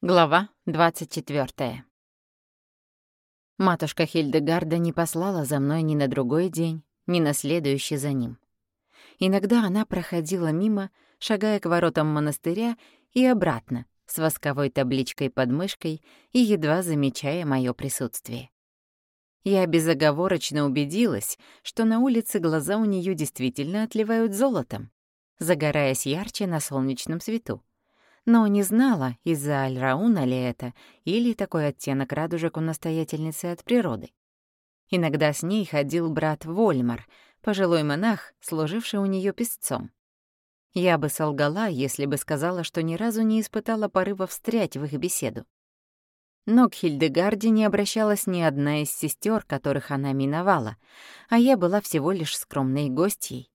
Глава 24. Матушка Хильдегарда не послала за мной ни на другой день, ни на следующий за ним. Иногда она проходила мимо, шагая к воротам монастыря и обратно, с восковой табличкой под мышкой и едва замечая моё присутствие. Я безоговорочно убедилась, что на улице глаза у неё действительно отливают золотом, загораясь ярче на солнечном свету но не знала, из-за Альрауна ли это, или такой оттенок радужек у настоятельницы от природы. Иногда с ней ходил брат Вольмар, пожилой монах, служивший у нее песцом. Я бы солгала, если бы сказала, что ни разу не испытала порыва встрять в их беседу. Но к Хильдегарде не обращалась ни одна из сестер, которых она миновала, а я была всего лишь скромной гостьей.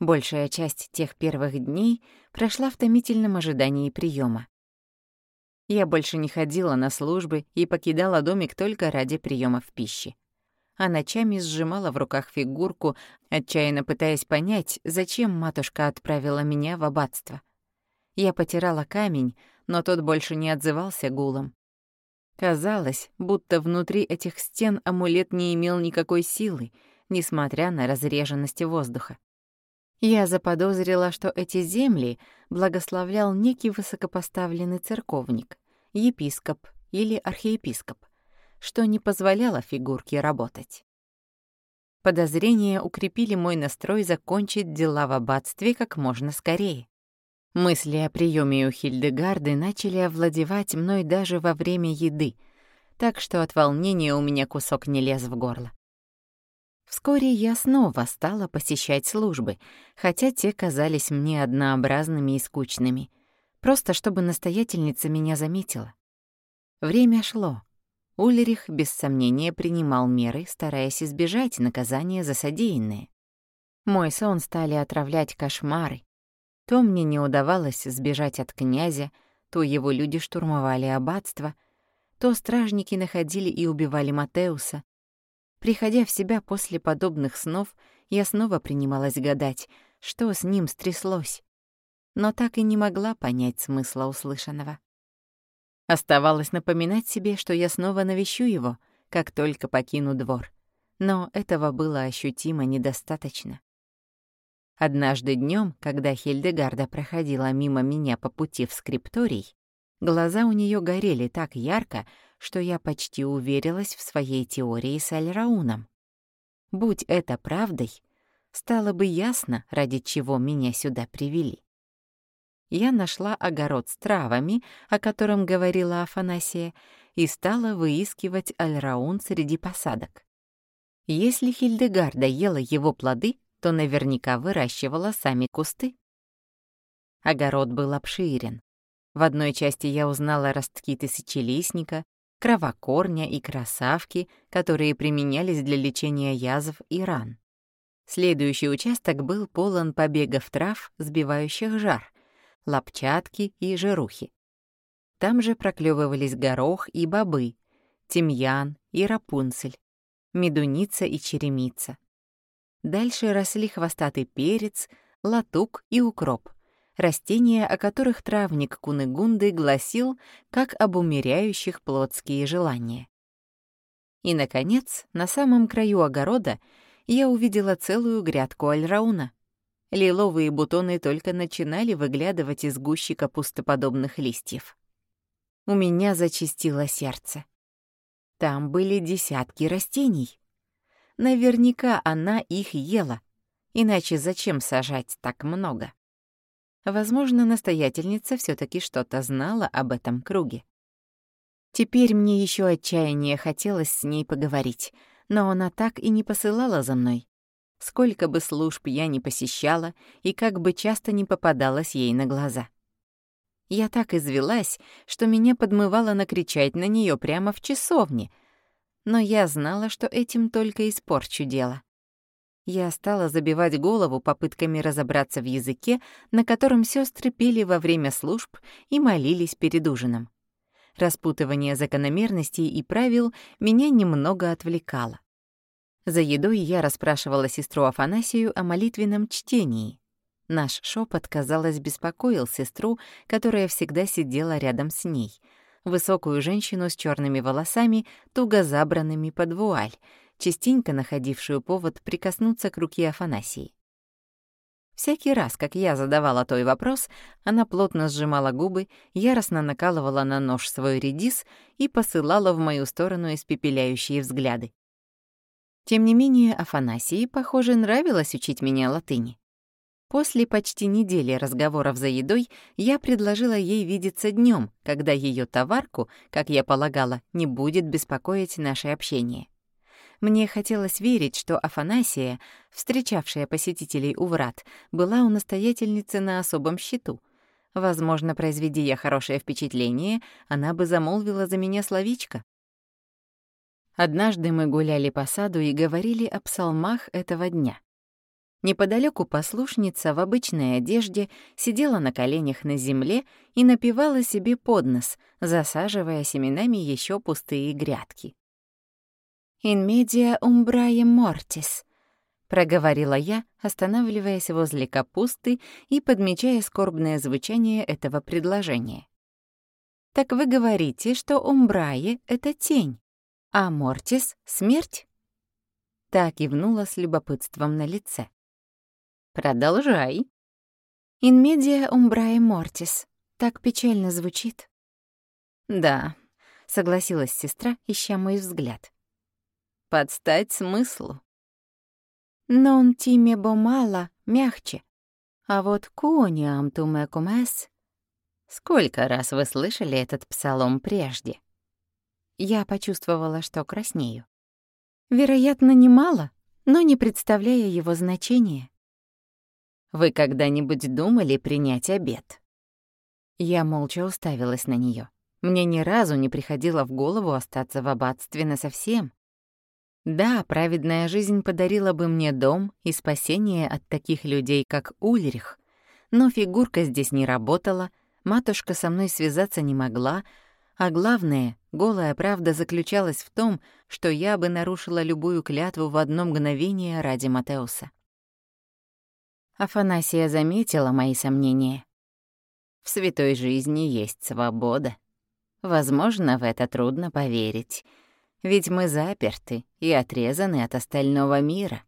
Большая часть тех первых дней прошла в томительном ожидании приема. Я больше не ходила на службы и покидала домик только ради приемов пищи. А ночами сжимала в руках фигурку, отчаянно пытаясь понять, зачем матушка отправила меня в аббатство. Я потирала камень, но тот больше не отзывался гулом. Казалось, будто внутри этих стен амулет не имел никакой силы, несмотря на разреженность воздуха. Я заподозрила, что эти земли благословлял некий высокопоставленный церковник, епископ или архиепископ, что не позволяло фигурке работать. Подозрения укрепили мой настрой закончить дела в аббатстве как можно скорее. Мысли о приеме у Хильдегарды начали овладевать мной даже во время еды, так что от волнения у меня кусок не лез в горло. Вскоре я снова стала посещать службы, хотя те казались мне однообразными и скучными, просто чтобы настоятельница меня заметила. Время шло. Ульрих без сомнения принимал меры, стараясь избежать наказания за содеянное. Мой сон стали отравлять кошмары. То мне не удавалось сбежать от князя, то его люди штурмовали аббатство, то стражники находили и убивали Матеуса, Приходя в себя после подобных снов, я снова принималась гадать, что с ним стряслось. Но так и не могла понять смысла услышанного. Оставалось напоминать себе, что я снова навещу его, как только покину двор. Но этого было ощутимо недостаточно. Однажды днем, когда Хильдегарда проходила мимо меня по пути в скрипторий, глаза у нее горели так ярко, что я почти уверилась в своей теории с Альрауном. Будь это правдой, стало бы ясно, ради чего меня сюда привели. Я нашла огород с травами, о котором говорила Афанасия, и стала выискивать Альраун среди посадок. Если Хильдегарда ела его плоды, то наверняка выращивала сами кусты. Огород был обширен. В одной части я узнала ростки тысячелистника, кровокорня и красавки, которые применялись для лечения язв и ран. Следующий участок был полон побегов трав, сбивающих жар, лапчатки и жирухи. Там же проклевывались горох и бобы, тимьян и рапунцель, медуница и черемица. Дальше росли хвостатый перец, латук и укроп растения, о которых травник Кунегунды гласил, как об умеряющих плотские желания. И, наконец, на самом краю огорода я увидела целую грядку альрауна. Лиловые бутоны только начинали выглядывать из гущи капустоподобных листьев. У меня зачастило сердце. Там были десятки растений. Наверняка она их ела, иначе зачем сажать так много? Возможно, настоятельница все таки что-то знала об этом круге. Теперь мне еще отчаяние хотелось с ней поговорить, но она так и не посылала за мной. Сколько бы служб я ни посещала и как бы часто не попадалась ей на глаза. Я так извелась, что меня подмывало накричать на нее прямо в часовне, но я знала, что этим только испорчу дело. Я стала забивать голову попытками разобраться в языке, на котором сестры пели во время служб и молились перед ужином. Распутывание закономерностей и правил меня немного отвлекало. За едой я расспрашивала сестру Афанасию о молитвенном чтении. Наш шепот, казалось, беспокоил сестру, которая всегда сидела рядом с ней. Высокую женщину с черными волосами, туго забранными под вуаль, частенько находившую повод прикоснуться к руке Афанасии. Всякий раз, как я задавала той вопрос, она плотно сжимала губы, яростно накалывала на нож свой редис и посылала в мою сторону испепеляющие взгляды. Тем не менее, Афанасии, похоже, нравилось учить меня латыни. После почти недели разговоров за едой я предложила ей видеться днем, когда ее товарку, как я полагала, не будет беспокоить наше общение. Мне хотелось верить, что Афанасия, встречавшая посетителей у врат, была у настоятельницы на особом счету. Возможно, произведи я хорошее впечатление, она бы замолвила за меня словечко. Однажды мы гуляли по саду и говорили о псалмах этого дня. Неподалеку послушница в обычной одежде сидела на коленях на земле и напевала себе под нос, засаживая семенами еще пустые грядки. «In media umbrae mortis», — проговорила я, останавливаясь возле капусты и подмечая скорбное звучание этого предложения. «Так вы говорите, что умбрае — это тень, а мортис — смерть?» Так кивнула с любопытством на лице. Продолжай. In media umbrae mortis. Так печально звучит. Да, согласилась сестра, ища мой взгляд. Подстать смыслу. Non time bomala мягче. А вот куниам туме кумес. Сколько раз вы слышали этот псалом прежде? Я почувствовала, что краснею. Вероятно, немало, но не представляя его значения. Вы когда-нибудь думали принять обед?» Я молча уставилась на нее. Мне ни разу не приходило в голову остаться в аббатстве насовсем. Да, праведная жизнь подарила бы мне дом и спасение от таких людей, как Ульрих, но фигурка здесь не работала, матушка со мной связаться не могла, а главное, голая правда заключалась в том, что я бы нарушила любую клятву в одно мгновение ради Матеуса. Афанасия заметила мои сомнения. В святой жизни есть свобода. Возможно, в это трудно поверить, ведь мы заперты и отрезаны от остального мира.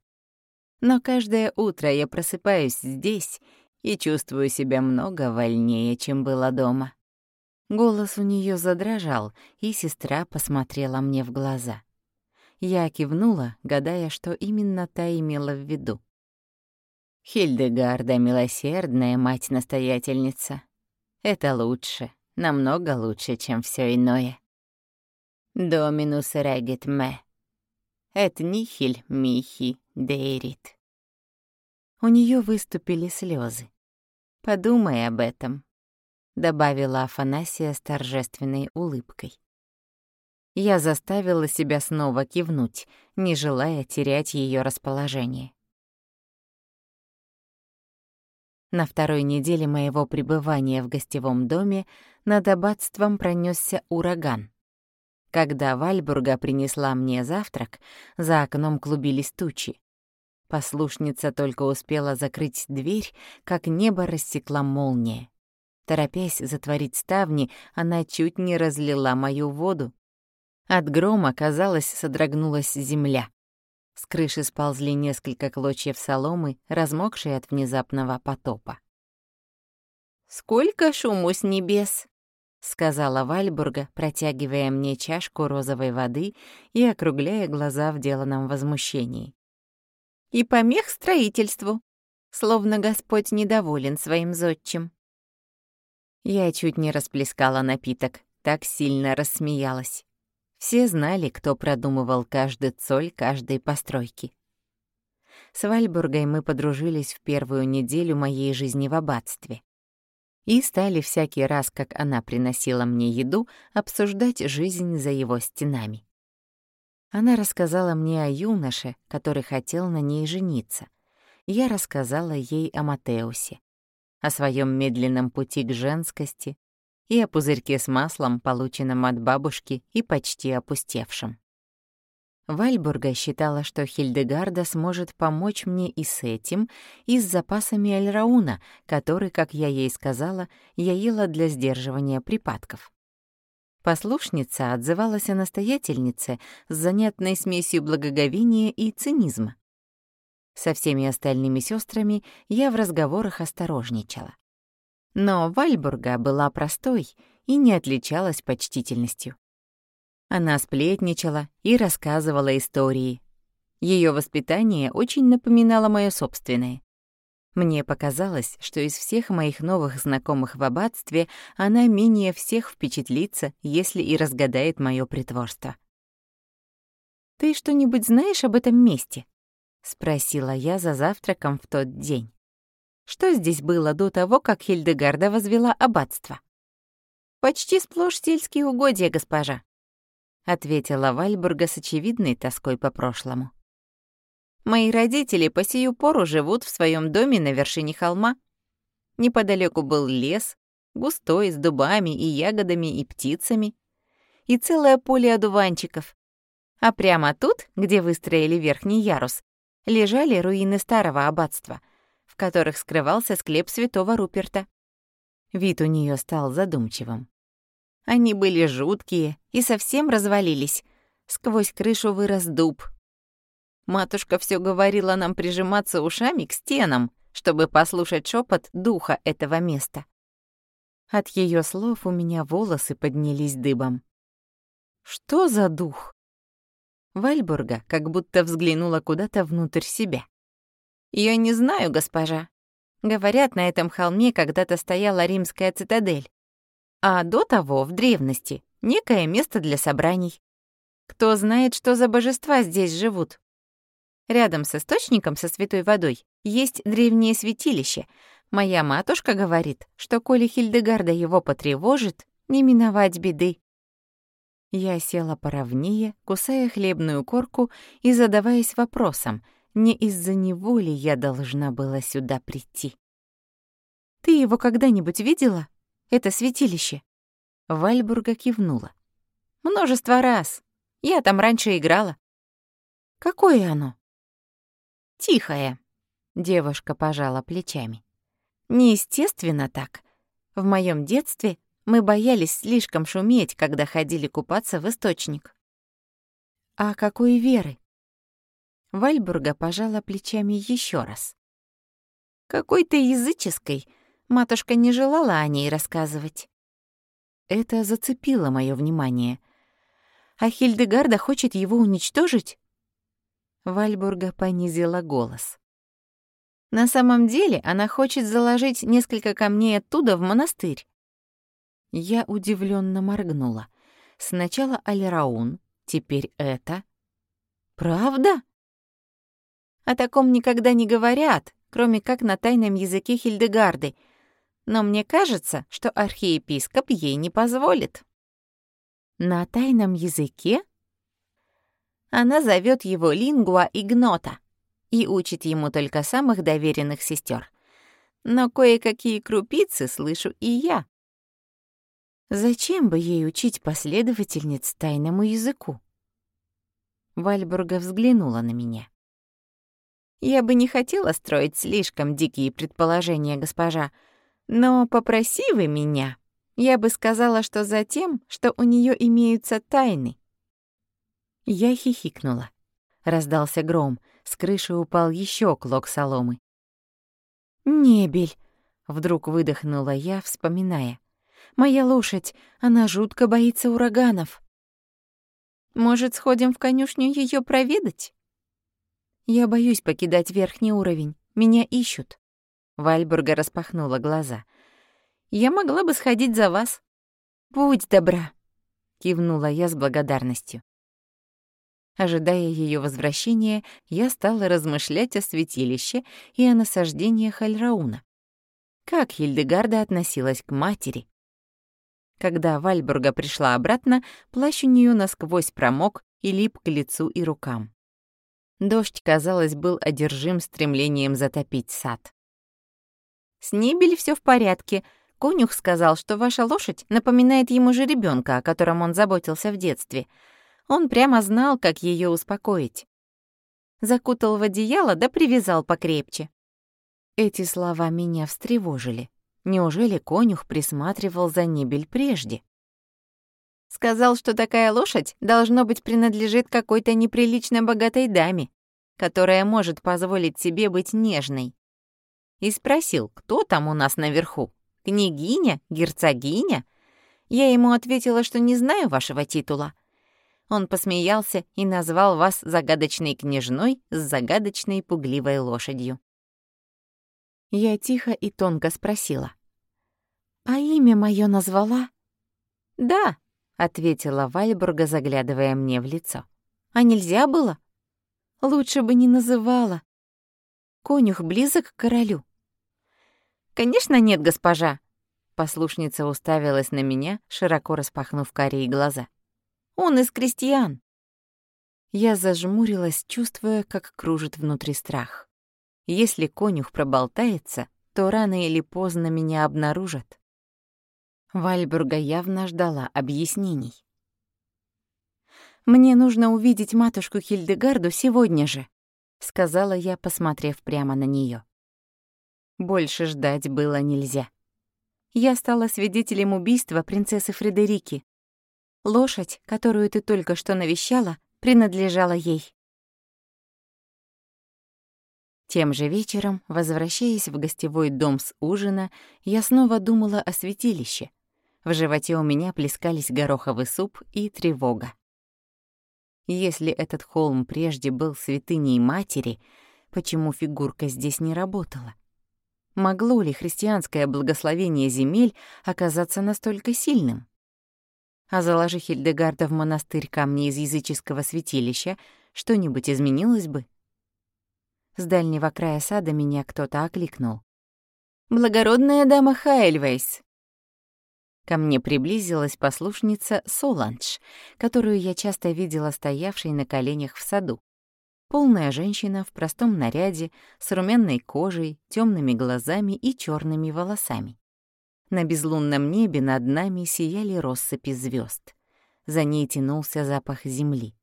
Но каждое утро я просыпаюсь здесь и чувствую себя много вольнее, чем было дома. Голос у нее задрожал, и сестра посмотрела мне в глаза. Я кивнула, гадая, что именно та имела в виду. Хильдегарда — милосердная мать-настоятельница. Это лучше, намного лучше, чем все иное. Доминус регит ме. Эт нихиль михи дейрит. У нее выступили слезы. «Подумай об этом», — добавила Афанасия с торжественной улыбкой. Я заставила себя снова кивнуть, не желая терять ее расположение. На второй неделе моего пребывания в гостевом доме над аббатством пронесся ураган. Когда Вальбурга принесла мне завтрак, за окном клубились тучи. Послушница только успела закрыть дверь, как небо рассекла молния. Торопясь затворить ставни, она чуть не разлила мою воду. От грома, казалось, содрогнулась земля. С крыши сползли несколько клочьев соломы, размокшие от внезапного потопа. «Сколько шуму с небес!» — сказала Вальбурга, протягивая мне чашку розовой воды и округляя глаза в деланном возмущении. «И помех строительству, словно Господь недоволен своим зодчим». Я чуть не расплескала напиток, так сильно рассмеялась. Все знали, кто продумывал каждый цоль каждой постройки. С Вальбургой мы подружились в первую неделю моей жизни в аббатстве. И стали всякий раз, как она приносила мне еду, обсуждать жизнь за его стенами. Она рассказала мне о юноше, который хотел на ней жениться. Я рассказала ей о Матеусе, о своем медленном пути к женскости, и о пузырьке с маслом, полученном от бабушки и почти опустевшем. Вальбурга считала, что Хильдегарда сможет помочь мне и с этим, и с запасами Альрауна, который, как я ей сказала, я ела для сдерживания припадков. Послушница отзывалась о настоятельнице с занятной смесью благоговения и цинизма. Со всеми остальными сестрами я в разговорах осторожничала. Но Вальбурга была простой и не отличалась почтительностью. Она сплетничала и рассказывала истории. Ее воспитание очень напоминало мое собственное. Мне показалось, что из всех моих новых знакомых в аббатстве она менее всех впечатлится, если и разгадает мое притворство. «Ты что-нибудь знаешь об этом месте?» — спросила я за завтраком в тот день. «Что здесь было до того, как Хильдегарда возвела аббатство?» «Почти сплошь сельские угодья, госпожа», — ответила Вальбурга с очевидной тоской по прошлому. «Мои родители по сию пору живут в своем доме на вершине холма. Неподалеку был лес, густой, с дубами и ягодами и птицами, и целое поле одуванчиков. А прямо тут, где выстроили верхний ярус, лежали руины старого аббатства, в которых скрывался склеп святого Руперта. Вид у нее стал задумчивым. Они были жуткие и совсем развалились. Сквозь крышу вырос дуб. Матушка все говорила нам прижиматься ушами к стенам, чтобы послушать шепот духа этого места. От ее слов у меня волосы поднялись дыбом. Что за дух? Вальбурга как будто взглянула куда-то внутрь себя. Я не знаю, госпожа. Говорят, на этом холме когда-то стояла римская цитадель а до того, в древности, некое место для собраний. Кто знает, что за божества здесь живут? Рядом с источником со святой водой есть древнее святилище. Моя матушка говорит, что коли Хильдегарда его потревожит, не миновать беды. Я села поровнее, кусая хлебную корку и задаваясь вопросом, не из-за него ли я должна была сюда прийти. «Ты его когда-нибудь видела?» Это святилище?» Вальбурга кивнула. «Множество раз. Я там раньше играла». «Какое оно?» «Тихое», — девушка пожала плечами. «Неестественно так. В моем детстве мы боялись слишком шуметь, когда ходили купаться в источник». «А какой веры?» Вальбурга пожала плечами еще раз. «Какой-то языческой, Матушка не желала о ней рассказывать. Это зацепило мое внимание. А Хильдегарда хочет его уничтожить? Вальбурга понизила голос. На самом деле она хочет заложить несколько камней оттуда в монастырь. Я удивленно моргнула. Сначала Алираун, теперь это. Правда? О таком никогда не говорят, кроме как на тайном языке Хильдегарды — но мне кажется, что архиепископ ей не позволит. На тайном языке? Она зовет его лингуа игнота и учит ему только самых доверенных сестер. Но кое-какие крупицы слышу и я. Зачем бы ей учить последовательниц тайному языку? Вальбурга взглянула на меня. «Я бы не хотела строить слишком дикие предположения, госпожа, но попроси вы меня, я бы сказала, что за тем, что у нее имеются тайны. Я хихикнула. Раздался гром, с крыши упал еще клок соломы. «Небель!» — вдруг выдохнула я, вспоминая. «Моя лошадь, она жутко боится ураганов». «Может, сходим в конюшню ее проведать?» «Я боюсь покидать верхний уровень. Меня ищут». Вальбурга распахнула глаза. «Я могла бы сходить за вас». «Будь добра», — кивнула я с благодарностью. Ожидая ее возвращения, я стала размышлять о святилище и о насаждениях Альрауна. Как Хильдегарда относилась к матери? Когда Вальбурга пришла обратно, плащ у нее насквозь промок и лип к лицу и рукам. Дождь, казалось, был одержим стремлением затопить сад. С Нибель все в порядке. Конюх сказал, что ваша лошадь напоминает ему же ребенка, о котором он заботился в детстве. Он прямо знал, как ее успокоить. Закутал в одеяло да привязал покрепче. Эти слова меня встревожили. Неужели конюх присматривал за Небель прежде? Сказал, что такая лошадь, должно быть, принадлежит какой-то неприлично богатой даме, которая может позволить себе быть нежной. И спросил, кто там у нас наверху? Княгиня? Герцогиня? Я ему ответила, что не знаю вашего титула. Он посмеялся и назвал вас загадочной княжной с загадочной пугливой лошадью. Я тихо и тонко спросила. «А имя мое назвала?» «Да», — ответила Вальбурга, заглядывая мне в лицо. «А нельзя было?» «Лучше бы не называла. Конюх близок к королю». «Конечно нет, госпожа», — послушница уставилась на меня, широко распахнув карие глаза. «Он из крестьян». Я зажмурилась, чувствуя, как кружит внутри страх. Если конюх проболтается, то рано или поздно меня обнаружат. Вальбурга явно ждала объяснений. «Мне нужно увидеть матушку Хильдегарду сегодня же», — сказала я, посмотрев прямо на нее. Больше ждать было нельзя. Я стала свидетелем убийства принцессы Фредерики. Лошадь, которую ты только что навещала, принадлежала ей. Тем же вечером, возвращаясь в гостевой дом с ужина, я снова думала о святилище — в животе у меня плескались гороховый суп и тревога. Если этот холм прежде был святыней матери, почему фигурка здесь не работала? Могло ли христианское благословение земель оказаться настолько сильным? А заложи Хильдегарда в монастырь камни из языческого святилища, что-нибудь изменилось бы? С дальнего края сада меня кто-то окликнул. «Благородная дама Хайльвейс, Ко мне приблизилась послушница Соланж, которую я часто видела стоявшей на коленях в саду. Полная женщина в простом наряде, с румяной кожей, темными глазами и черными волосами. На безлунном небе над нами сияли россыпи звезд. За ней тянулся запах земли.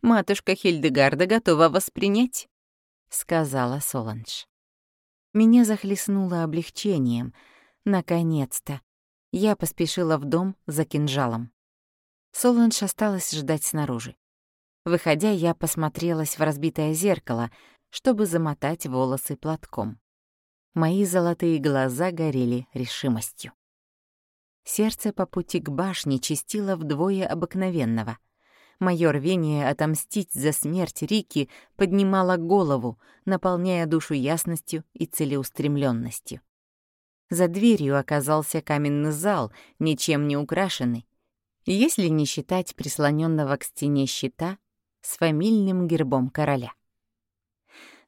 «Матушка Хильдегарда готова воспринять», — сказала Соланж. Меня захлестнуло облегчением. Наконец-то я поспешила в дом за кинжалом. Соланж осталась ждать снаружи. Выходя, я посмотрелась в разбитое зеркало, чтобы замотать волосы платком. Мои золотые глаза горели решимостью. Сердце по пути к башне чистило вдвое обыкновенного. Моё рвение отомстить за смерть Рики поднимало голову, наполняя душу ясностью и целеустремленностью. За дверью оказался каменный зал, ничем не украшенный, если не считать прислоненного к стене щита с фамильным гербом короля.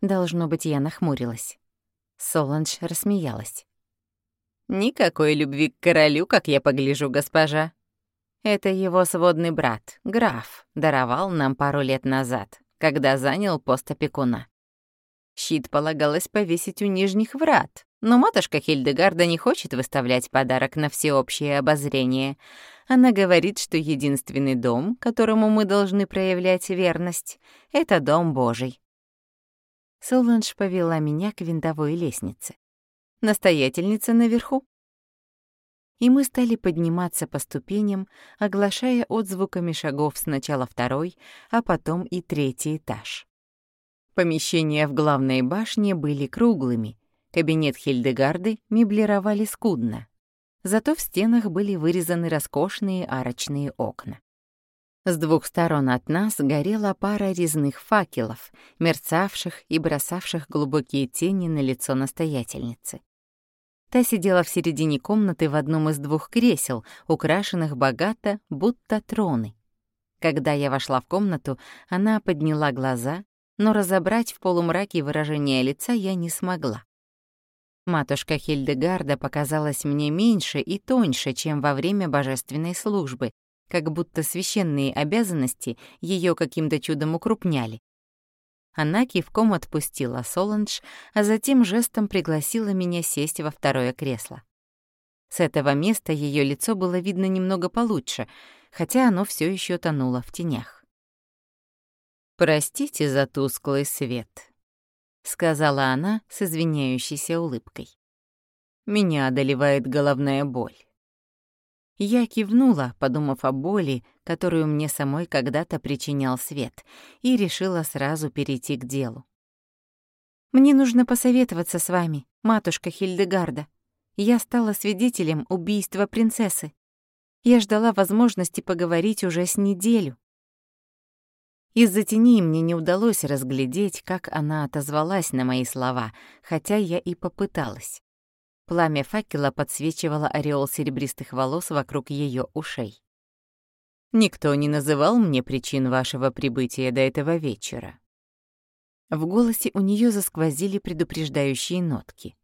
Должно быть, я нахмурилась. Соланж рассмеялась. «Никакой любви к королю, как я погляжу, госпожа. Это его сводный брат, граф, даровал нам пару лет назад, когда занял пост опекуна. Щит полагалось повесить у нижних врат, но матушка Хильдегарда не хочет выставлять подарок на всеобщее обозрение. Она говорит, что единственный дом, которому мы должны проявлять верность, — это дом Божий. Соланж повела меня к винтовой лестнице. Настоятельница наверху. И мы стали подниматься по ступеням, оглашая отзвуками шагов сначала второй, а потом и третий этаж. Помещения в главной башне были круглыми — Кабинет Хильдегарды меблировали скудно, зато в стенах были вырезаны роскошные арочные окна. С двух сторон от нас горела пара резных факелов, мерцавших и бросавших глубокие тени на лицо настоятельницы. Та сидела в середине комнаты в одном из двух кресел, украшенных богато, будто троны. Когда я вошла в комнату, она подняла глаза, но разобрать в полумраке выражение лица я не смогла. Матушка Хильдегарда показалась мне меньше и тоньше, чем во время божественной службы, как будто священные обязанности ее каким-то чудом укрупняли. Она кивком отпустила Соланж, а затем жестом пригласила меня сесть во второе кресло. С этого места ее лицо было видно немного получше, хотя оно все еще тонуло в тенях. «Простите за тусклый свет», — сказала она с извиняющейся улыбкой. «Меня одолевает головная боль». Я кивнула, подумав о боли, которую мне самой когда-то причинял свет, и решила сразу перейти к делу. «Мне нужно посоветоваться с вами, матушка Хильдегарда. Я стала свидетелем убийства принцессы. Я ждала возможности поговорить уже с неделю. Из-за тени мне не удалось разглядеть, как она отозвалась на мои слова, хотя я и попыталась. Пламя факела подсвечивало ореол серебристых волос вокруг ее ушей. «Никто не называл мне причин вашего прибытия до этого вечера». В голосе у нее засквозили предупреждающие нотки.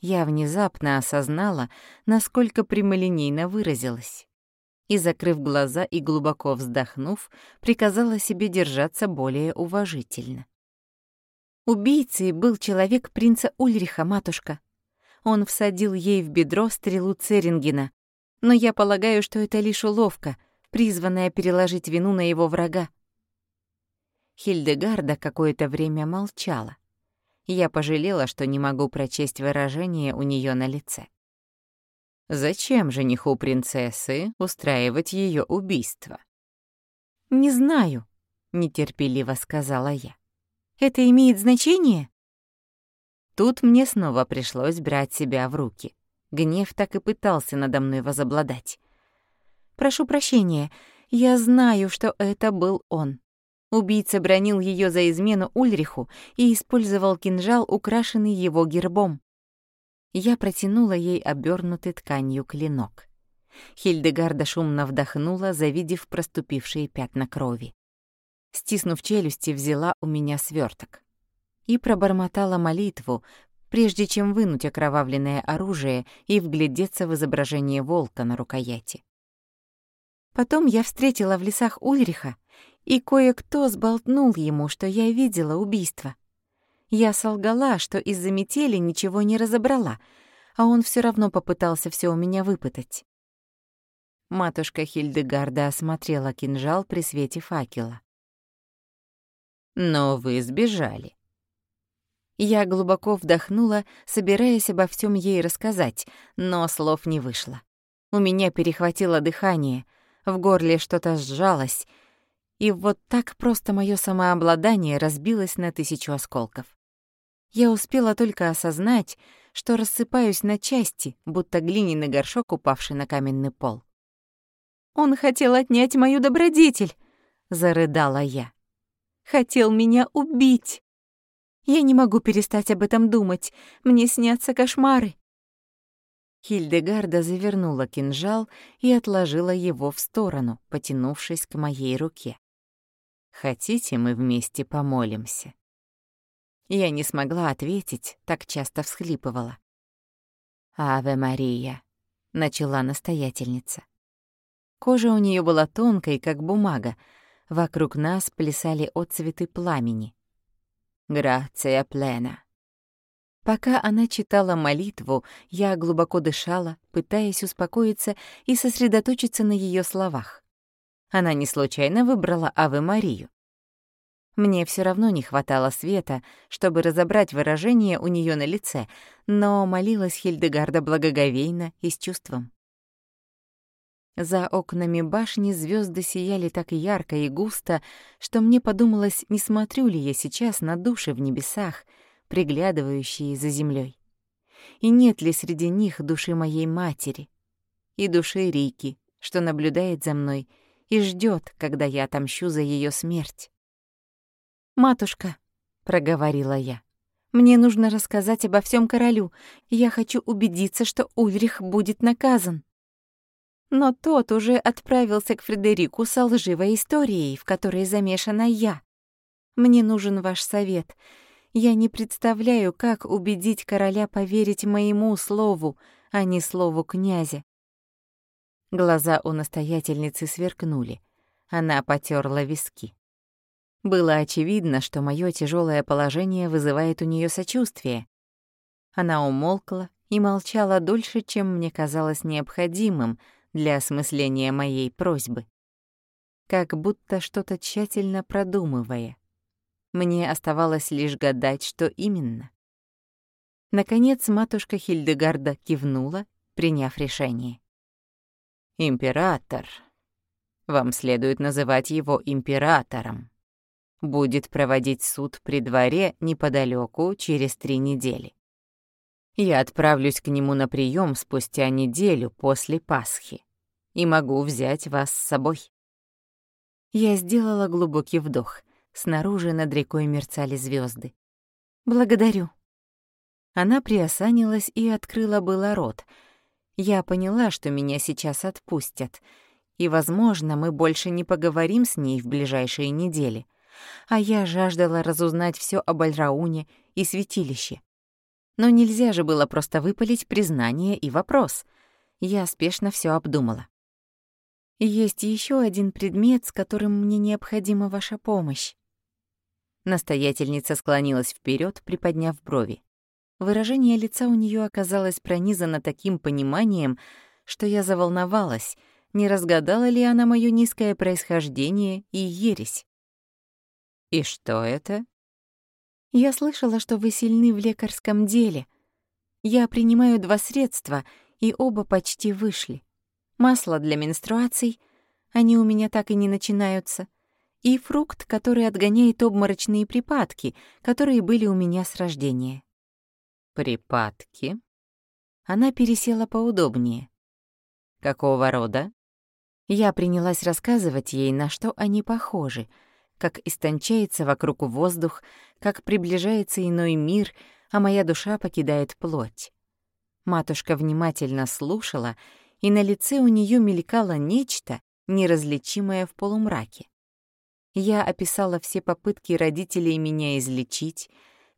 Я внезапно осознала, насколько прямолинейно выразилась. И, закрыв глаза и глубоко вздохнув, приказала себе держаться более уважительно. Убийцей был человек принца Ульриха, матушка, он всадил ей в бедро стрелу Церингена. Но я полагаю, что это лишь уловка, призванная переложить вину на его врага. Хильдегарда какое-то время молчала. Я пожалела, что не могу прочесть выражение у нее на лице. Зачем жениху принцессы устраивать ее убийство? «Не знаю», — нетерпеливо сказала я. «Это имеет значение?» Тут мне снова пришлось брать себя в руки. Гнев так и пытался надо мной возобладать. «Прошу прощения, я знаю, что это был он». Убийца бронил ее за измену Ульриху и использовал кинжал, украшенный его гербом. Я протянула ей обернутый тканью клинок. Хильдегарда шумно вдохнула, завидев проступившие пятна крови. Стиснув челюсти, взяла у меня сверток и пробормотала молитву, прежде чем вынуть окровавленное оружие и вглядеться в изображение волка на рукояти. Потом я встретила в лесах Ульриха, и кое-кто сболтнул ему, что я видела убийство. Я солгала, что из-за метели ничего не разобрала, а он все равно попытался все у меня выпытать. Матушка Хильдегарда осмотрела кинжал при свете факела. «Но вы сбежали», я глубоко вдохнула, собираясь обо всем ей рассказать, но слов не вышло. У меня перехватило дыхание, в горле что-то сжалось, и вот так просто мое самообладание разбилось на тысячу осколков. Я успела только осознать, что рассыпаюсь на части, будто глиняный горшок, упавший на каменный пол. «Он хотел отнять мою добродетель!» — зарыдала я. «Хотел меня убить!» Я не могу перестать об этом думать. Мне снятся кошмары». Хильдегарда завернула кинжал и отложила его в сторону, потянувшись к моей руке. «Хотите, мы вместе помолимся?» Я не смогла ответить, так часто всхлипывала. «Аве Мария», — начала настоятельница. Кожа у нее была тонкой, как бумага. Вокруг нас плясали отцветы пламени. Грация плена. Пока она читала молитву, я глубоко дышала, пытаясь успокоиться и сосредоточиться на ее словах. Она не случайно выбрала Аве Марию. Мне все равно не хватало света, чтобы разобрать выражение у нее на лице, но молилась Хильдегарда благоговейно и с чувством. За окнами башни звезды сияли так ярко и густо, что мне подумалось, не смотрю ли я сейчас на души в небесах, приглядывающие за землей. И нет ли среди них души моей матери и души Рики, что наблюдает за мной и ждет, когда я отомщу за ее смерть. «Матушка», — проговорила я, — «мне нужно рассказать обо всем королю. Я хочу убедиться, что Ульрих будет наказан». Но тот уже отправился к Фредерику со лживой историей, в которой замешана я. Мне нужен ваш совет. Я не представляю, как убедить короля поверить моему слову, а не слову князя. Глаза у настоятельницы сверкнули. Она потерла виски. Было очевидно, что мое тяжелое положение вызывает у нее сочувствие. Она умолкла и молчала дольше, чем мне казалось необходимым, для осмысления моей просьбы. как будто что-то тщательно продумывая. Мне оставалось лишь гадать, что именно. Наконец матушка Хильдегарда кивнула, приняв решение. «Император. Вам следует называть его императором. Будет проводить суд при дворе неподалеку через три недели. Я отправлюсь к нему на прием спустя неделю после Пасхи и могу взять вас с собой». Я сделала глубокий вдох. Снаружи над рекой мерцали звезды. «Благодарю». Она приосанилась и открыла было рот. Я поняла, что меня сейчас отпустят, и, возможно, мы больше не поговорим с ней в ближайшие недели. А я жаждала разузнать все об Альрауне и святилище. Но нельзя же было просто выпалить признание и вопрос. Я спешно все обдумала. Есть еще один предмет, с которым мне необходима ваша помощь. Настоятельница склонилась вперед, приподняв брови. Выражение лица у нее оказалось пронизано таким пониманием, что я заволновалась, не разгадала ли она мое низкое происхождение и ересь. «И что это?» «Я слышала, что вы сильны в лекарском деле. Я принимаю два средства, и оба почти вышли. Масло для менструаций, они у меня так и не начинаются, и фрукт, который отгоняет обморочные припадки, которые были у меня с рождения». «Припадки?» Она пересела поудобнее. «Какого рода?» Я принялась рассказывать ей, на что они похожи — как истончается вокруг воздух, как приближается иной мир, а моя душа покидает плоть. Матушка внимательно слушала, и на лице у нее мелькало нечто, неразличимое в полумраке. Я описала все попытки родителей меня излечить,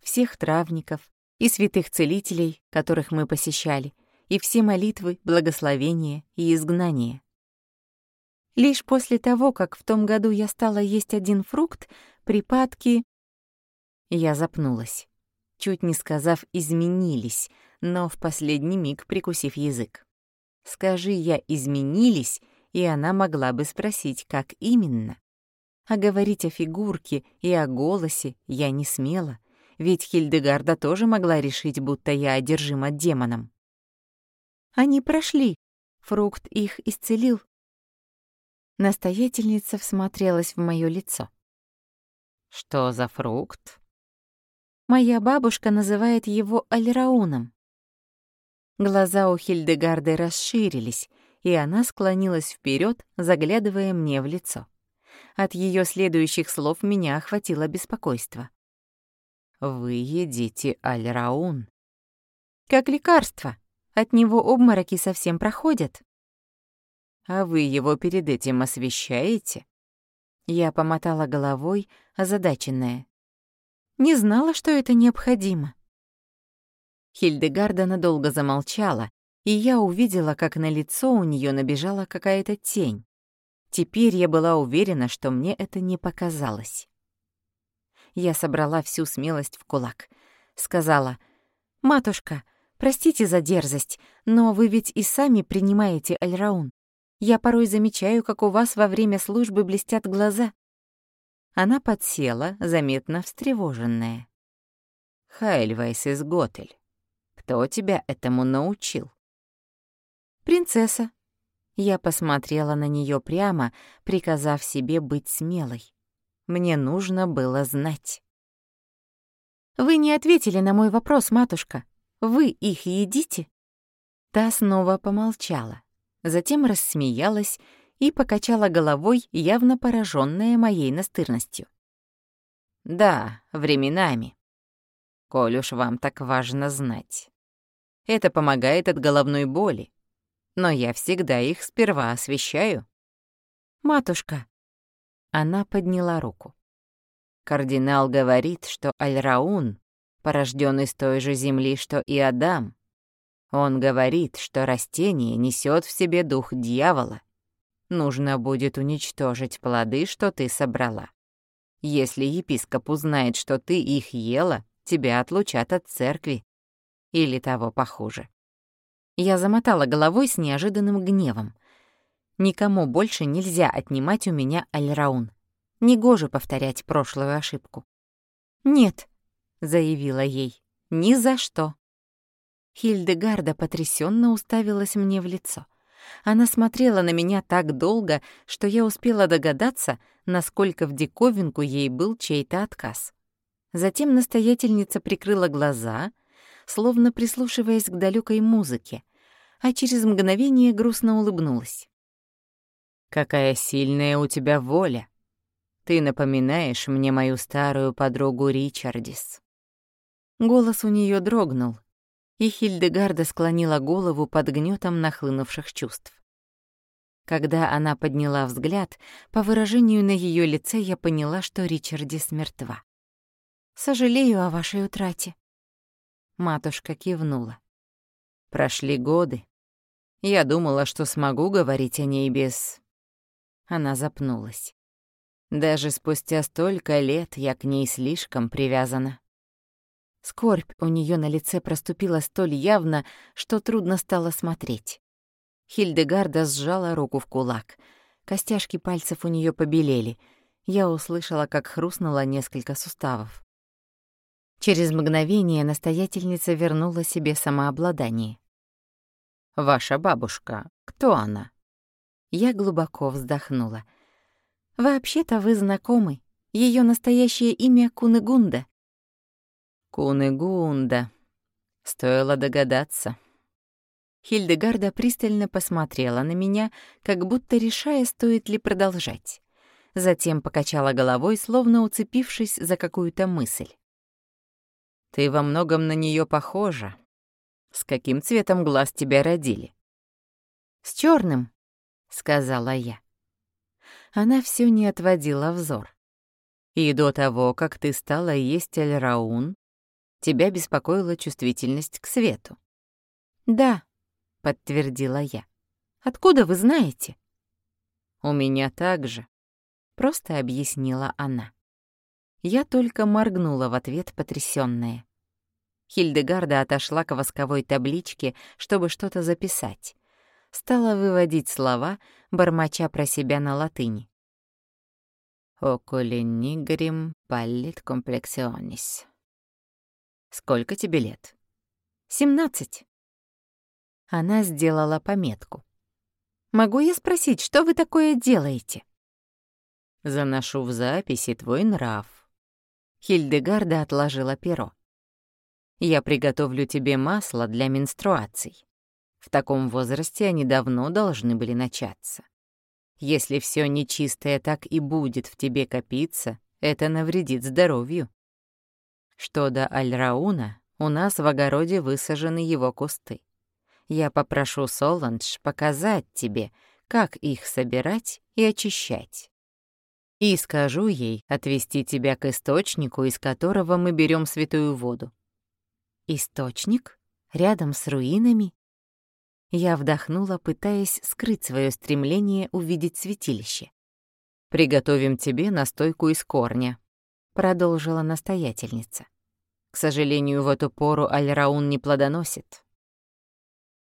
всех травников и святых целителей, которых мы посещали, и все молитвы, благословения и изгнания. Лишь после того, как в том году я стала есть один фрукт, припадки... Я запнулась, чуть не сказав «изменились», но в последний миг прикусив язык. Скажи я «изменились», и она могла бы спросить, как именно. А говорить о фигурке и о голосе я не смела, ведь Хильдегарда тоже могла решить, будто я одержима демоном. Они прошли, фрукт их исцелил, Настоятельница всмотрелась в моё лицо. «Что за фрукт?» «Моя бабушка называет его альрауном». Глаза у Хильдегарды расширились, и она склонилась вперед, заглядывая мне в лицо. От ее следующих слов меня охватило беспокойство. «Вы едите альраун». «Как лекарство. От него обмороки совсем проходят». А вы его перед этим освещаете?» Я помотала головой, озадаченная. Не знала, что это необходимо. Хильдегарда надолго замолчала, и я увидела, как на лицо у нее набежала какая-то тень. Теперь я была уверена, что мне это не показалось. Я собрала всю смелость в кулак. Сказала, «Матушка, простите за дерзость, но вы ведь и сами принимаете Альраун. Я порой замечаю, как у вас во время службы блестят глаза». Она подсела, заметно встревоженная. «Хайльвайс из Готель. Кто тебя этому научил?» «Принцесса». Я посмотрела на нее прямо, приказав себе быть смелой. Мне нужно было знать. «Вы не ответили на мой вопрос, матушка. Вы их едите?» Та снова помолчала затем рассмеялась и покачала головой, явно пораженная моей настырностью. «Да, временами. Коль уж вам так важно знать. Это помогает от головной боли, но я всегда их сперва освещаю». «Матушка!» Она подняла руку. Кардинал говорит, что Альраун, порожден из той же земли, что и Адам, он говорит, что растение несет в себе дух дьявола. Нужно будет уничтожить плоды, что ты собрала. Если епископ узнает, что ты их ела, тебя отлучат от церкви. Или того похуже. Я замотала головой с неожиданным гневом. Никому больше нельзя отнимать у меня Альраун. Негоже повторять прошлую ошибку. «Нет», — заявила ей, — «ни за что». Хильдегарда потрясенно уставилась мне в лицо. Она смотрела на меня так долго, что я успела догадаться, насколько в диковинку ей был чей-то отказ. Затем настоятельница прикрыла глаза, словно прислушиваясь к далекой музыке, а через мгновение грустно улыбнулась. «Какая сильная у тебя воля! Ты напоминаешь мне мою старую подругу Ричардис». Голос у нее дрогнул, и Хильдегарда склонила голову под гнетом нахлынувших чувств. Когда она подняла взгляд, по выражению на ее лице я поняла, что Ричардис мертва. «Сожалею о вашей утрате». Матушка кивнула. Прошли годы. Я думала, что смогу говорить о ней без... Она запнулась. Даже спустя столько лет я к ней слишком привязана. Скорбь у нее на лице проступила столь явно, что трудно стало смотреть. Хильдегарда сжала руку в кулак. Костяшки пальцев у нее побелели. Я услышала, как хрустнуло несколько суставов. Через мгновение настоятельница вернула себе самообладание. «Ваша бабушка, кто она?» Я глубоко вздохнула. «Вообще-то вы знакомы. Ее настоящее имя Кунегунда. Кунегунда. Стоило догадаться. Хильдегарда пристально посмотрела на меня, как будто решая, стоит ли продолжать. Затем покачала головой, словно уцепившись за какую-то мысль. «Ты во многом на нее похожа. С каким цветом глаз тебя родили?» «С черным, сказала я. Она все не отводила взор. «И до того, как ты стала есть Эльраун, Тебя беспокоила чувствительность к свету. «Да», — подтвердила я. «Откуда вы знаете?» «У меня так же», — просто объяснила она. Я только моргнула в ответ потрясённая. Хильдегарда отошла к восковой табличке, чтобы что-то записать. Стала выводить слова, бормоча про себя на латыни. «Окули нигрим паллит комплексионис». Сколько тебе лет? Семнадцать. Она сделала пометку. Могу я спросить, что вы такое делаете? Заношу в записи твой нрав. Хильдегарда отложила перо. Я приготовлю тебе масло для менструаций. В таком возрасте они давно должны были начаться. Если все нечистое так и будет в тебе копиться, это навредит здоровью. Что до Альрауна, у нас в огороде высажены его кусты. Я попрошу Соланж показать тебе, как их собирать и очищать. И скажу ей отвести тебя к источнику, из которого мы берем святую воду. Источник? Рядом с руинами? Я вдохнула, пытаясь скрыть свое стремление увидеть святилище. «Приготовим тебе настойку из корня», продолжила настоятельница. К сожалению, в эту пору Альраун не плодоносит.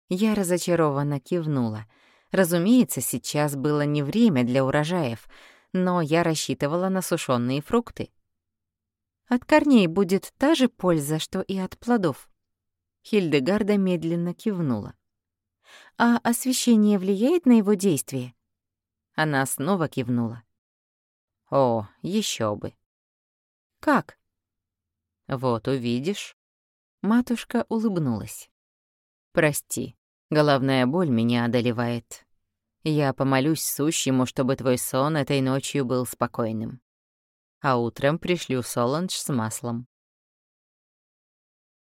Я разочарованно кивнула. Разумеется, сейчас было не время для урожаев, но я рассчитывала на сушёные фрукты. От корней будет та же польза, что и от плодов. Хильдегарда медленно кивнула. А освещение влияет на его действие? Она снова кивнула. О, еще бы. Как? Вот увидишь. Матушка улыбнулась. Прости, головная боль меня одолевает. Я помолюсь сущему, чтобы твой сон этой ночью был спокойным. А утром пришлю Соланж с маслом.